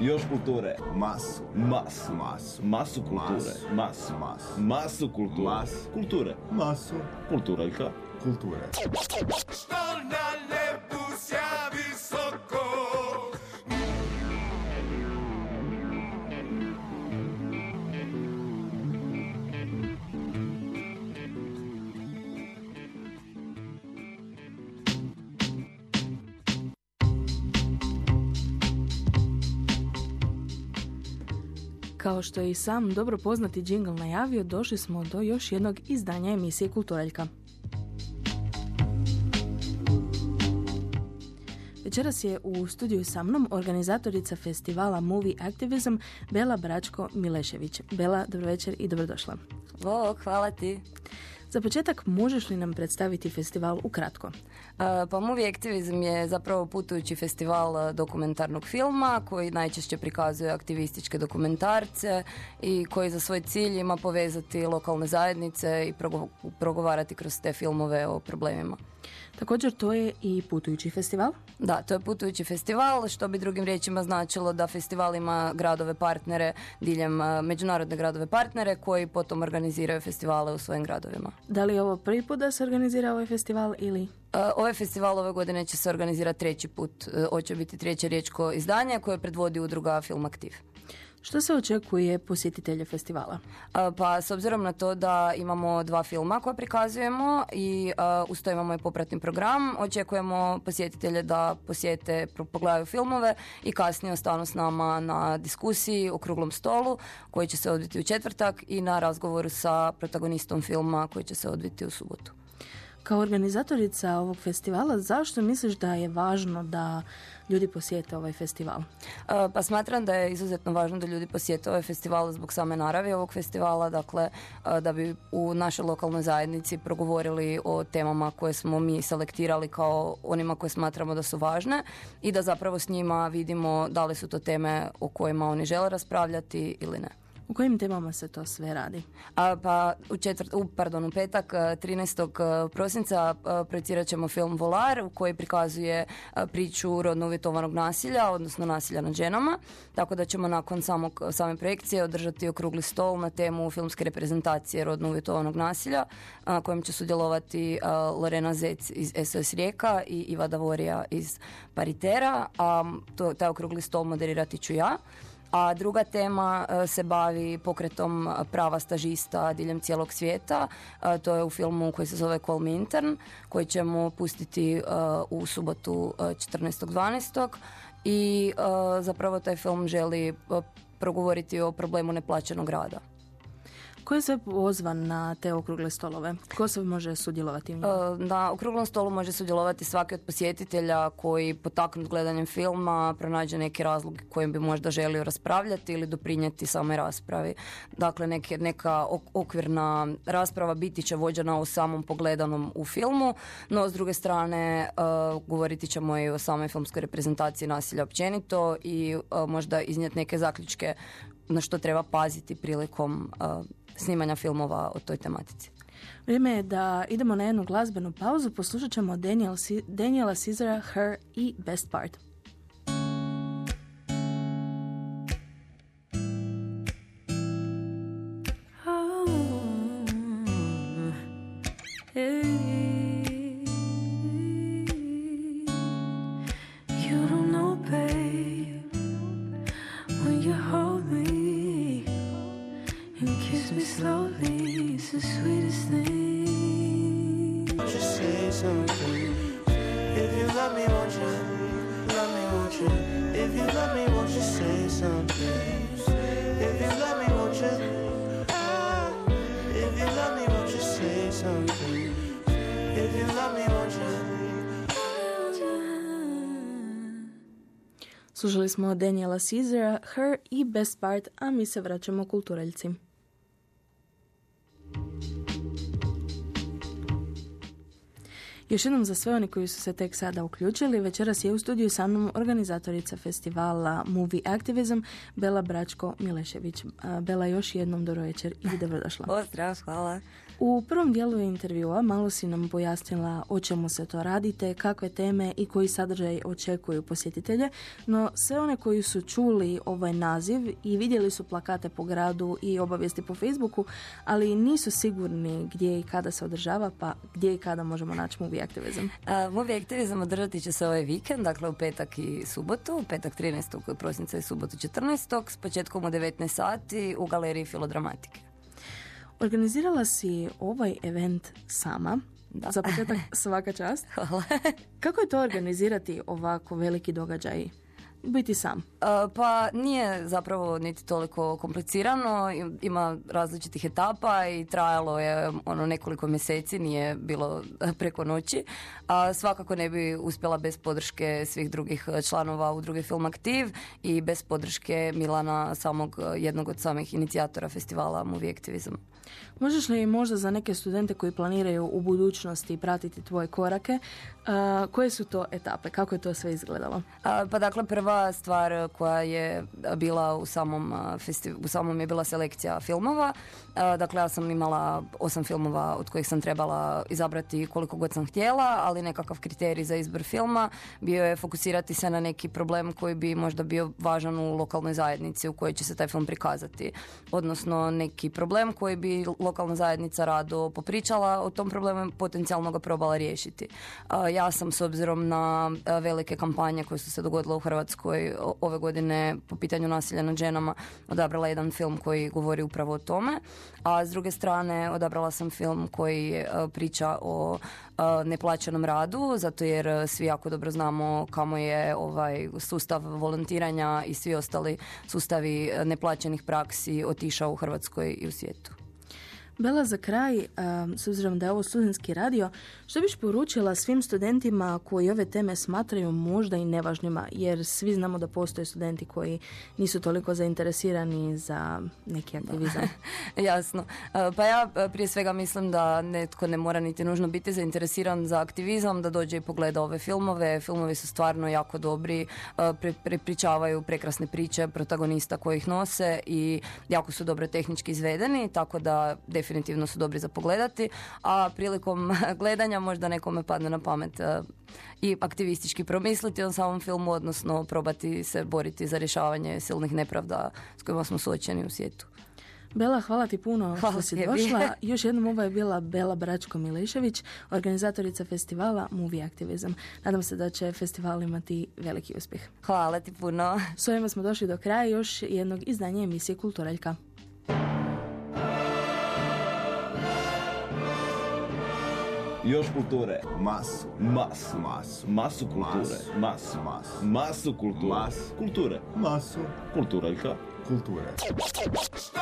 Još kulture. Masu. Masu. Masu. Masu kulture. Masu. Masu. Masu kulture. Mas. Kulture. Masu. Kulturaljka. Kulture. Što Kao što je i sam dobro poznati džingl najavio, došli smo do još jednog izdanja emisije Kulturaljka. Večeras je u studiju sa mnom organizatorica festivala Movie Activism Bela Bračko Milešević. Bela, dobro večer i dobrodošla. Bog, hvala ti. Za početak možeš li nam predstaviti festival ukratko? E, Pa Movie Activism je zapravo putujući festival e, dokumentarnog filma koji najčešće prikazuje aktivističke dokumentarce i koji za svoj cilj ima povezati lokalne zajednice i progo- progovarati kroz te filmove o problemima. Također to je i putujući festival. Da, to je putujući festival, što bi drugim riječima značilo da festival ima gradove partnere diljem e, međunarodne gradove partnere koji potom organiziraju festivale u svojim gradovima. Da li je ovo prvi put da se organizira ovaj festival ili... E, Ovaj festival ove godine će se organizirati treći put. E, Hoće biti treće riječko izdanje koje predvodi udruga Film Aktiv. Što se očekuje posjetitelje festivala? Pa s obzirom na to da imamo dva filma koja prikazujemo i e, uz to imamo i popratni program, očekujemo posjetitelje da posjete, pogledaju filmove i kasnije ostanu s nama na diskusiji, okruglom stolu koji će se odviti u četvrtak i na razgovoru sa protagonistom filma koji će se odviti u subotu. Kao organizatorica ovog festivala, zašto misliš da je važno da ljudi posjete ovaj festival? E, Pa smatram da je izuzetno važno da ljudi posjete ovaj festival zbog same naravi ovog festivala, dakle e, da bi u našoj lokalnoj zajednici progovorili o temama koje smo mi selektirali kao onima koje smatramo da su važne i da zapravo s njima vidimo da li su to teme o kojima oni žele raspravljati ili ne. U kojim temama se to sve radi? A, pa u, četvrt, u, pardon, u petak e, 13. prosinca e, projicirat ćemo film Volar u koji prikazuje e, priču rodno uvjetovanog nasilja, odnosno nasilja nad ženama. Tako da ćemo nakon samog, same projekcije održati okrugli stol na temu filmske reprezentacije rodno uvjetovanog nasilja na kojem će sudjelovati e, Lorena Zec iz SOS Rijeka i Iva Davorija iz Paritera. A to, taj okrugli stol moderirati ću ja. A druga tema e, se bavi pokretom prava stažista diljem cijelog svijeta. E, To je u filmu koji se zove Call Me Intern, koji ćemo pustiti e, u subotu e, 14.12. I zapravo taj film želi progovoriti o problemu neplaćenog rada. Ko je sve pozvan na te okrugle stolove? Ko sve može sudjelovati u? E, Na okruglom stolu može sudjelovati svaki od posjetitelja koji potaknut gledanjem filma pronađe neki razlog kojim bi možda želio raspravljati ili doprinijeti samoj raspravi. Dakle, neke, neka ok- okvirna rasprava biti će vođena o samom pogledanom u filmu, no s druge strane e, govoriti ćemo i o samoj filmskoj reprezentaciji nasilja općenito i e, možda iznijeti neke zaključke na što treba paziti prilikom e, snimanja filmova o toj tematici. Vrijeme je da idemo na jednu glazbenu pauzu. Poslušat ćemo Daniela Caesara, Her i Best Part. Sweetest thing. Just say something. If you love me, won't you? Love me, won't you? If you love me, won't you say something? If you love me, won't you? Ah, If you love me, won't you say something? If you love me, won't you? Slušali smo Daniela Caesara, Her i Best Part, a mi se vraćamo kulturaljci. Još jednom za sve oni koji su se tek sada uključili, večeras je u studiju sa mnom organizatorica festivala Movie Activism, Bela Bračko Milešević. Bela, još jednom dobro večer i dobrodošla. Pozdrav, hvala. U prvom dijelu intervjua malo si nam pojasnila o čemu se to radite, kakve teme i koji sadržaj očekuju posjetitelje, no sve one koji su čuli ovaj naziv i vidjeli su plakate po gradu i obavijesti po Facebooku, ali nisu sigurni gdje i kada se održava, pa gdje i kada možemo naći movie aktivizam. A, Movie aktivizam održati će se ovaj vikend, dakle u petak i subotu, petak 13. prosinca i subotu 14. s početkom u 19 sati u galeriji Filodramatike. Organizirala si ovaj event sama, za početak svaka čast. Hvala. Kako je to organizirati ovako veliki događaj? Biti sam. A, Pa nije zapravo niti toliko komplicirano, im- ima različitih etapa i trajalo je ono nekoliko mjeseci, nije bilo preko noći, a svakako ne bi uspjela bez podrške svih drugih članova udruge Film Aktiv i bez podrške Milana, samog jednog od samih inicijatora festivala Movie Activism. Možeš li možda za neke studente koji planiraju u budućnosti pratiti tvoje korake, a, koje su to etape? Kako je to sve izgledalo? A, Pa dakle, prva stvar koja je bila u samom, festi- u samom je bila selekcija filmova. Dakle, ja sam imala osam filmova od kojih sam trebala izabrati koliko god sam htjela, ali nekakav kriterij za izbor filma bio je fokusirati se na neki problem koji bi možda bio važan u lokalnoj zajednici u kojoj će se taj film prikazati. Odnosno, neki problem koji bi lokalna zajednica rado popričala o tom problemu potencijalno ga probala riješiti. Ja sam s obzirom na velike kampanje koje su se dogodile u Hrvatskoj o- ove godine po pitanju nasilja nad ženama odabrala jedan film koji govori upravo o tome, a s druge strane odabrala sam film koji a, priča o a, neplaćenom radu, zato jer svi jako dobro znamo kamo je ovaj sustav volontiranja i svi ostali sustavi a, neplaćenih praksi otišao u Hrvatskoj i u svijetu. Bela, za kraj, s obzirom da je ovo studentski radio, što biš poručila svim studentima koji ove teme smatraju možda i nevažnima, jer svi znamo da postoje studenti koji nisu toliko zainteresirani za neki aktivizam. Jasno. E, Pa ja e, prije svega mislim da netko ne mora niti nužno biti zainteresiran za aktivizam, da dođe i pogleda ove filmove. Filmovi su stvarno jako dobri, e, pre- prepričavaju prekrasne priče protagonista koji ih nose i jako su dobro tehnički izvedeni, tako da definitivno su dobri za pogledati. A prilikom gledanja možda nekome padne na pamet e, i aktivistički promisliti o samom filmu, odnosno probati se boriti za rješavanje silnih nepravda s kojima smo suočeni u svijetu. Bela, hvala ti puno Hvala što si tebi. došla. Još jednom ovo je bila Bela Bračko-Milišević, organizatorica festivala Movie Activism. Nadam se da će festival imati veliki uspjeh. Hvala ti puno. S ovima smo došli do kraja još jednog izdanja emisije Kulturaljka. Još kulture. Masu. Masu. Masu. Masu kulture. Masu. Masu. Masu kulture. Masu. Kulture. Masu. Kulturaljka. Kulture. Što